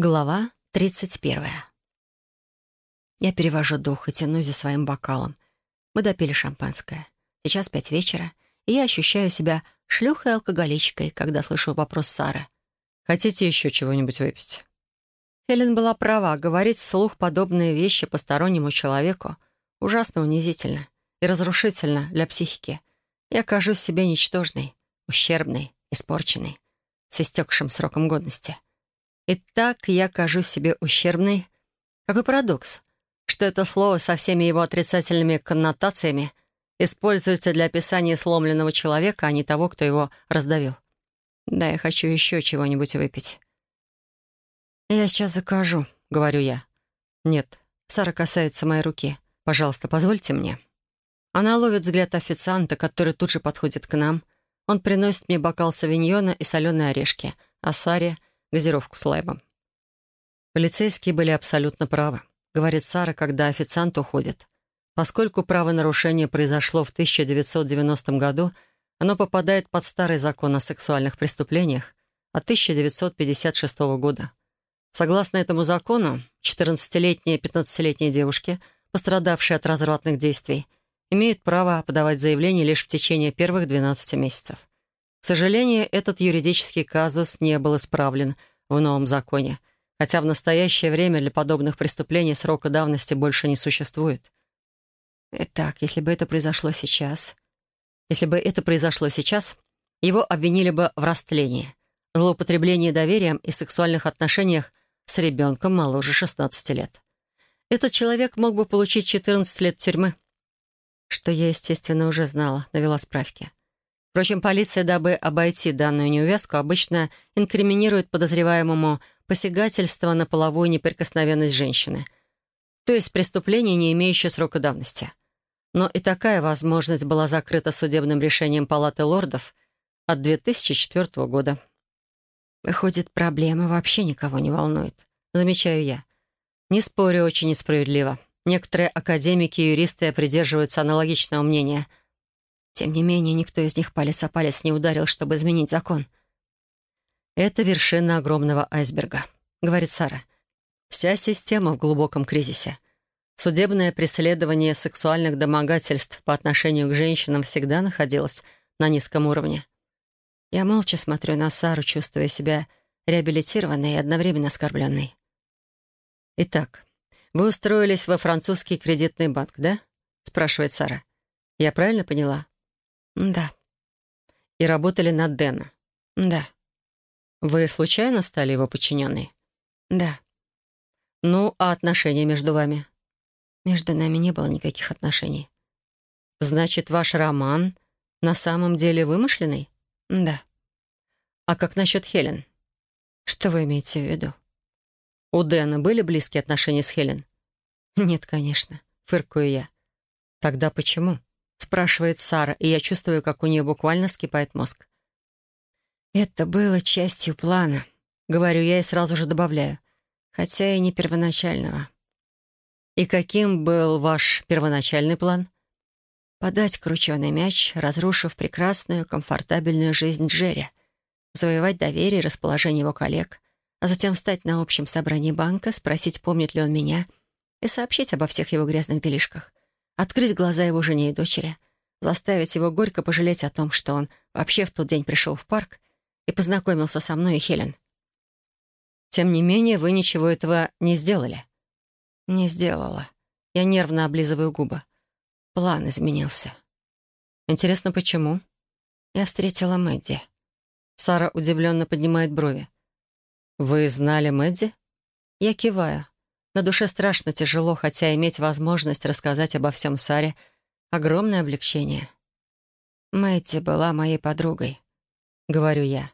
Глава 31. Я перевожу дух и тянусь за своим бокалом. Мы допили шампанское. Сейчас пять вечера, и я ощущаю себя шлюхой-алкоголичкой, когда слышу вопрос Сары. «Хотите еще чего-нибудь выпить?» Хелен была права. Говорить вслух подобные вещи постороннему человеку ужасно унизительно и разрушительно для психики. Я кажусь себе ничтожной, ущербной, испорченной, с истекшим сроком годности — и так я кажусь себе ущербной. Какой парадокс, что это слово со всеми его отрицательными коннотациями используется для описания сломленного человека, а не того, кто его раздавил. Да, я хочу еще чего-нибудь выпить. «Я сейчас закажу», — говорю я. «Нет». Сара касается моей руки. «Пожалуйста, позвольте мне». Она ловит взгляд официанта, который тут же подходит к нам. Он приносит мне бокал савиньона и соленые орешки, а Саре — газировку с лаймом. Полицейские были абсолютно правы, говорит Сара, когда официант уходит. Поскольку правонарушение произошло в 1990 году, оно попадает под старый закон о сексуальных преступлениях от 1956 года. Согласно этому закону, 14-летние и 15-летние девушки, пострадавшие от развратных действий, имеют право подавать заявление лишь в течение первых 12 месяцев. К сожалению, этот юридический казус не был исправлен в новом законе, хотя в настоящее время для подобных преступлений срока давности больше не существует. Итак, если бы это произошло сейчас... Если бы это произошло сейчас, его обвинили бы в растлении, злоупотреблении доверием и сексуальных отношениях с ребенком моложе 16 лет. Этот человек мог бы получить 14 лет тюрьмы, что я, естественно, уже знала, навела справки. Впрочем, полиция, дабы обойти данную неувязку, обычно инкриминирует подозреваемому посягательство на половую неприкосновенность женщины, то есть преступление, не имеющее срока давности. Но и такая возможность была закрыта судебным решением Палаты лордов от 2004 года. Выходит, проблема вообще никого не волнует. Замечаю я. Не спорю, очень несправедливо. Некоторые академики и юристы придерживаются аналогичного мнения — тем не менее, никто из них палец о палец не ударил, чтобы изменить закон. «Это вершина огромного айсберга», — говорит Сара. «Вся система в глубоком кризисе. Судебное преследование сексуальных домогательств по отношению к женщинам всегда находилось на низком уровне. Я молча смотрю на Сару, чувствуя себя реабилитированной и одновременно оскорбленной. «Итак, вы устроились во французский кредитный банк, да?» — спрашивает Сара. «Я правильно поняла?» «Да». «И работали на Дэна?» «Да». «Вы случайно стали его подчиненной?» «Да». «Ну, а отношения между вами?» «Между нами не было никаких отношений». «Значит, ваш роман на самом деле вымышленный?» «Да». «А как насчет Хелен?» «Что вы имеете в виду?» «У Дэна были близкие отношения с Хелен?» «Нет, конечно», — фыркаю я. «Тогда почему?» Спрашивает Сара, и я чувствую, как у нее буквально вскипает мозг. «Это было частью плана», — говорю я и сразу же добавляю, хотя и не первоначального. «И каким был ваш первоначальный план?» «Подать крученый мяч, разрушив прекрасную, комфортабельную жизнь Джерри, завоевать доверие и расположение его коллег, а затем встать на общем собрании банка, спросить, помнит ли он меня, и сообщить обо всех его грязных делишках открыть глаза его жене и дочери, заставить его горько пожалеть о том, что он вообще в тот день пришел в парк и познакомился со мной и Хелен. Тем не менее, вы ничего этого не сделали. Не сделала. Я нервно облизываю губы. План изменился. Интересно, почему? Я встретила Мэдди. Сара удивленно поднимает брови. «Вы знали Мэдди?» Я киваю. На душе страшно тяжело, хотя иметь возможность рассказать обо всем Саре — огромное облегчение. Мэтти была моей подругой, — говорю я.